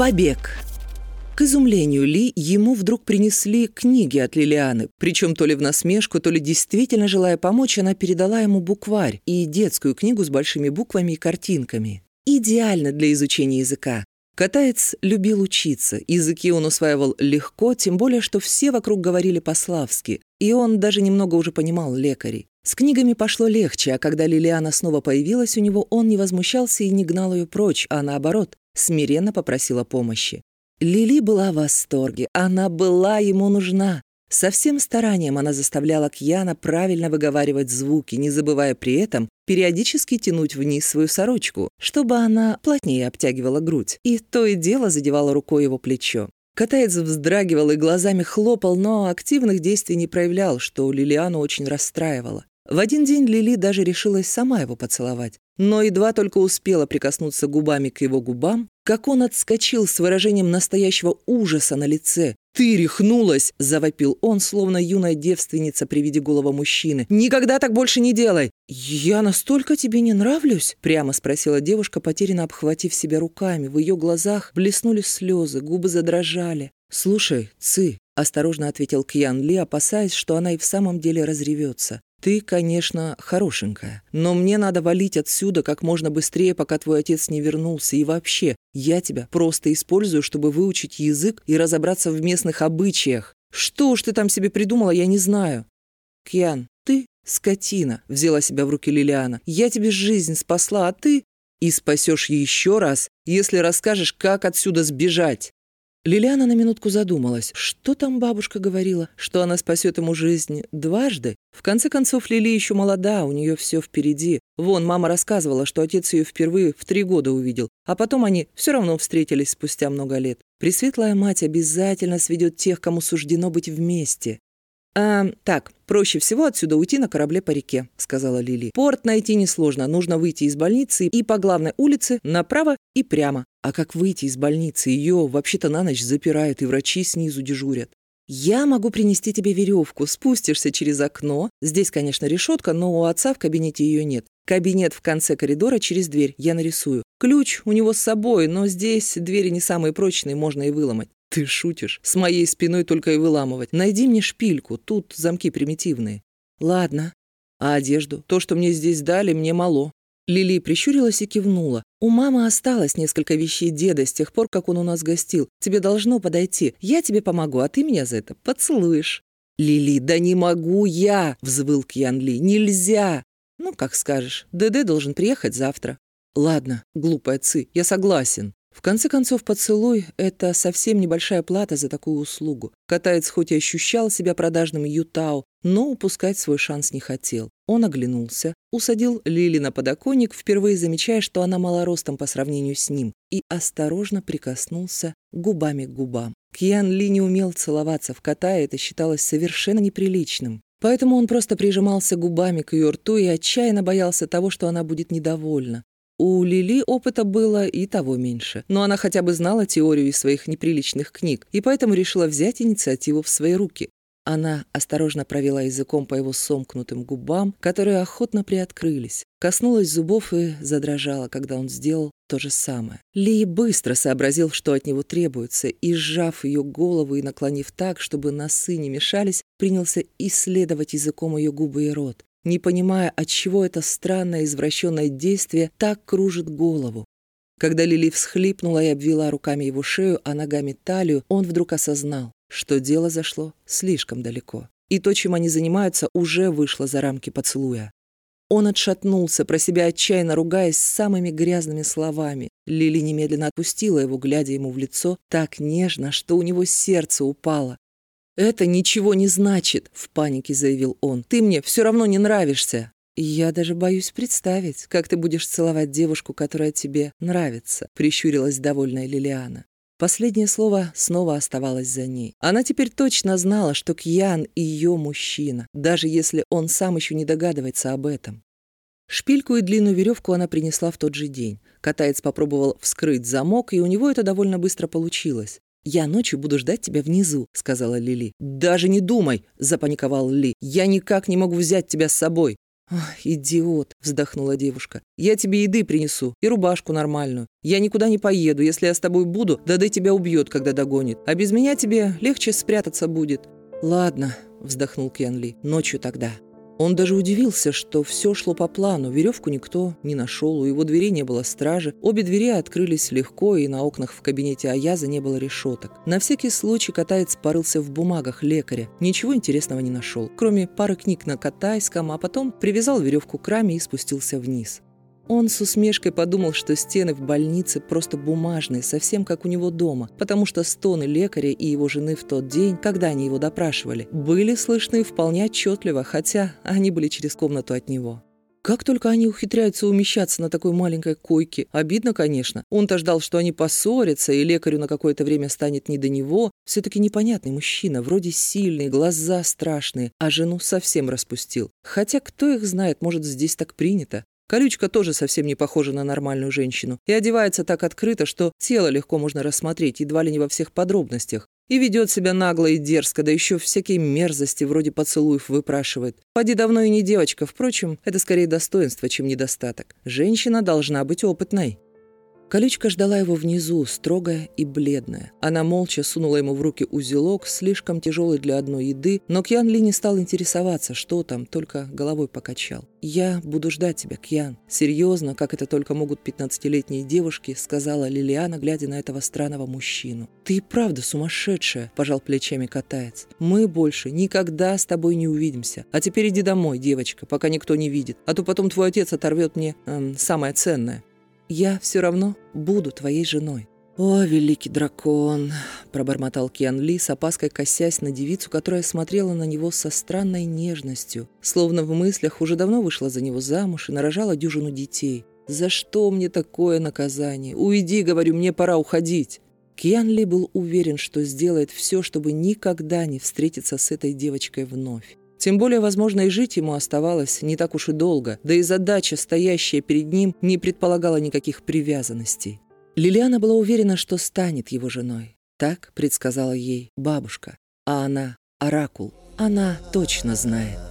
Побег. К изумлению Ли ему вдруг принесли книги от Лилианы, причем то ли в насмешку, то ли действительно желая помочь, она передала ему букварь и детскую книгу с большими буквами и картинками. Идеально для изучения языка. Катаец любил учиться, языки он усваивал легко, тем более, что все вокруг говорили по-славски, и он даже немного уже понимал лекарей. С книгами пошло легче, а когда Лилиана снова появилась у него, он не возмущался и не гнал ее прочь, а наоборот, смиренно попросила помощи. Лили была в восторге, она была ему нужна. Со всем старанием она заставляла Кьяна правильно выговаривать звуки, не забывая при этом периодически тянуть вниз свою сорочку, чтобы она плотнее обтягивала грудь, и то и дело задевала рукой его плечо. Катаец вздрагивал и глазами хлопал, но активных действий не проявлял, что Лилиану очень расстраивало. В один день Лили даже решилась сама его поцеловать, но едва только успела прикоснуться губами к его губам, как он отскочил с выражением настоящего ужаса на лице. «Ты рехнулась!» – завопил он, словно юная девственница при виде голого мужчины. «Никогда так больше не делай!» «Я настолько тебе не нравлюсь?» – прямо спросила девушка, потерянно обхватив себя руками. В ее глазах блеснули слезы, губы задрожали. «Слушай, Ци», – осторожно ответил Кьян Ли, опасаясь, что она и в самом деле разревется. «Ты, конечно, хорошенькая, но мне надо валить отсюда как можно быстрее, пока твой отец не вернулся. И вообще, я тебя просто использую, чтобы выучить язык и разобраться в местных обычаях. Что уж ты там себе придумала, я не знаю». «Кьян, ты скотина», — взяла себя в руки Лилиана. «Я тебе жизнь спасла, а ты...» «И спасешь еще раз, если расскажешь, как отсюда сбежать». Лилиана на минутку задумалась. Что там бабушка говорила? Что она спасет ему жизнь дважды? В конце концов, Лили еще молода, у нее все впереди. Вон, мама рассказывала, что отец ее впервые в три года увидел, а потом они все равно встретились спустя много лет. Пресветлая мать обязательно сведет тех, кому суждено быть вместе. «А, так, проще всего отсюда уйти на корабле по реке», — сказала Лили. «Порт найти несложно, нужно выйти из больницы и по главной улице направо и прямо. А как выйти из больницы? Ее вообще-то на ночь запирают, и врачи снизу дежурят. «Я могу принести тебе веревку, спустишься через окно. Здесь, конечно, решетка, но у отца в кабинете ее нет. Кабинет в конце коридора через дверь, я нарисую. Ключ у него с собой, но здесь двери не самые прочные, можно и выломать. «Ты шутишь? С моей спиной только и выламывать. Найди мне шпильку, тут замки примитивные». «Ладно. А одежду? То, что мне здесь дали, мне мало». Лили прищурилась и кивнула. «У мамы осталось несколько вещей деда с тех пор, как он у нас гостил. Тебе должно подойти. Я тебе помогу, а ты меня за это поцелуешь». «Лили, да не могу я!» — взвыл Кьян Ли. «Нельзя!» «Ну, как скажешь. ДД должен приехать завтра». «Ладно, глупая Ци, я согласен». В конце концов, поцелуй — это совсем небольшая плата за такую услугу. Катаец хоть и ощущал себя продажным Ютау, но упускать свой шанс не хотел. Он оглянулся, усадил Лили на подоконник, впервые замечая, что она малоростом по сравнению с ним, и осторожно прикоснулся губами к губам. Кьян Ли не умел целоваться в кота, и это считалось совершенно неприличным. Поэтому он просто прижимался губами к ее рту и отчаянно боялся того, что она будет недовольна. У Лили опыта было и того меньше, но она хотя бы знала теорию из своих неприличных книг и поэтому решила взять инициативу в свои руки. Она осторожно провела языком по его сомкнутым губам, которые охотно приоткрылись, коснулась зубов и задрожала, когда он сделал то же самое. Ли быстро сообразил, что от него требуется, и, сжав ее голову и наклонив так, чтобы носы не мешались, принялся исследовать языком ее губы и рот не понимая, от чего это странное извращенное действие так кружит голову. Когда Лили всхлипнула и обвела руками его шею, а ногами талию, он вдруг осознал, что дело зашло слишком далеко. И то, чем они занимаются, уже вышло за рамки поцелуя. Он отшатнулся, про себя отчаянно ругаясь самыми грязными словами. Лили немедленно отпустила его, глядя ему в лицо так нежно, что у него сердце упало. «Это ничего не значит», — в панике заявил он. «Ты мне все равно не нравишься». «Я даже боюсь представить, как ты будешь целовать девушку, которая тебе нравится», — прищурилась довольная Лилиана. Последнее слово снова оставалось за ней. Она теперь точно знала, что Кьян — ее мужчина, даже если он сам еще не догадывается об этом. Шпильку и длинную веревку она принесла в тот же день. Катаец попробовал вскрыть замок, и у него это довольно быстро получилось. «Я ночью буду ждать тебя внизу», — сказала Лили. «Даже не думай», — запаниковал Ли. «Я никак не могу взять тебя с собой». Идиот!» — вздохнула девушка. «Я тебе еды принесу и рубашку нормальную. Я никуда не поеду. Если я с тобой буду, Дады тебя убьет, когда догонит. А без меня тебе легче спрятаться будет». «Ладно», — вздохнул Кьянли. «Ночью тогда». Он даже удивился, что все шло по плану. Веревку никто не нашел, у его двери не было стражи. Обе двери открылись легко, и на окнах в кабинете Аяза не было решеток. На всякий случай катаец порылся в бумагах лекаря. Ничего интересного не нашел, кроме пары книг на катайском, а потом привязал веревку к раме и спустился вниз. Он с усмешкой подумал, что стены в больнице просто бумажные, совсем как у него дома, потому что стоны лекаря и его жены в тот день, когда они его допрашивали, были слышны вполне отчетливо, хотя они были через комнату от него. Как только они ухитряются умещаться на такой маленькой койке. Обидно, конечно. Он-то ждал, что они поссорятся, и лекарю на какое-то время станет не до него. Все-таки непонятный мужчина, вроде сильный, глаза страшные, а жену совсем распустил. Хотя кто их знает, может, здесь так принято. Колючка тоже совсем не похожа на нормальную женщину и одевается так открыто, что тело легко можно рассмотреть едва ли не во всех подробностях. И ведет себя нагло и дерзко, да еще всякие мерзости вроде поцелуев выпрашивает. Поди давно и не девочка, впрочем, это скорее достоинство, чем недостаток. Женщина должна быть опытной. Колючка ждала его внизу, строгая и бледная. Она молча сунула ему в руки узелок, слишком тяжелый для одной еды, но Кьян Ли не стал интересоваться, что там, только головой покачал. «Я буду ждать тебя, Кьян». Серьезно, как это только могут пятнадцатилетние девушки, сказала Лилиана, глядя на этого странного мужчину. «Ты и правда сумасшедшая», – пожал плечами катаец. «Мы больше никогда с тобой не увидимся. А теперь иди домой, девочка, пока никто не видит, а то потом твой отец оторвет мне эм, самое ценное» я все равно буду твоей женой». «О, великий дракон!» – пробормотал Киан Ли, с опаской косясь на девицу, которая смотрела на него со странной нежностью, словно в мыслях уже давно вышла за него замуж и нарожала дюжину детей. «За что мне такое наказание? Уйди, говорю, мне пора уходить!» Киан Ли был уверен, что сделает все, чтобы никогда не встретиться с этой девочкой вновь. Тем более, возможно, и жить ему оставалось не так уж и долго, да и задача, стоящая перед ним, не предполагала никаких привязанностей. Лилиана была уверена, что станет его женой. Так предсказала ей бабушка. А она – оракул. Она точно знает.